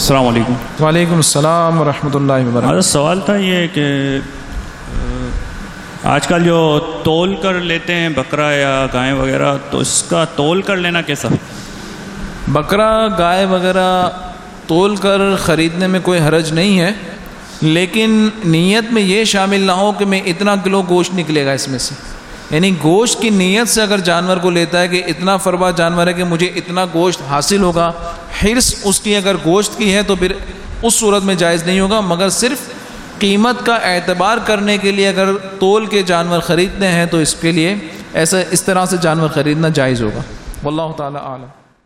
السلام علیکم۔ وعلیکم السلام ورحمۃ اللہ وبرکاتہ۔ سوال تھا یہ کہ آج کل جو تول کر لیتے ہیں بکرا یا گائے وغیرہ تو اس کا تول کر لینا کیسا؟ بکرا گائے وغیرہ تول کر خریدنے میں کوئی حرج نہیں ہے لیکن نیت میں یہ شامل نہ ہو کہ میں اتنا کلو گوشت نکلے گا اس میں سے۔ یعنی گوشت کی نیت سے اگر جانور کو لیتا ہے کہ اتنا فربا جانور ہے کہ مجھے اتنا گوشت حاصل ہوگا، حرص اس کی اگر گوشت کی ہے تو پھر اس صورت میں جائز نہیں ہوگا، مگر صرف قیمت کا اعتبار کرنے کے لیے اگر تول کے جانور خریدتے ہیں تو اس کے لیے ایسا اس طرح سے جانور خریدنا جائز ہوگا۔ واللہ تعالیٰ عالم۔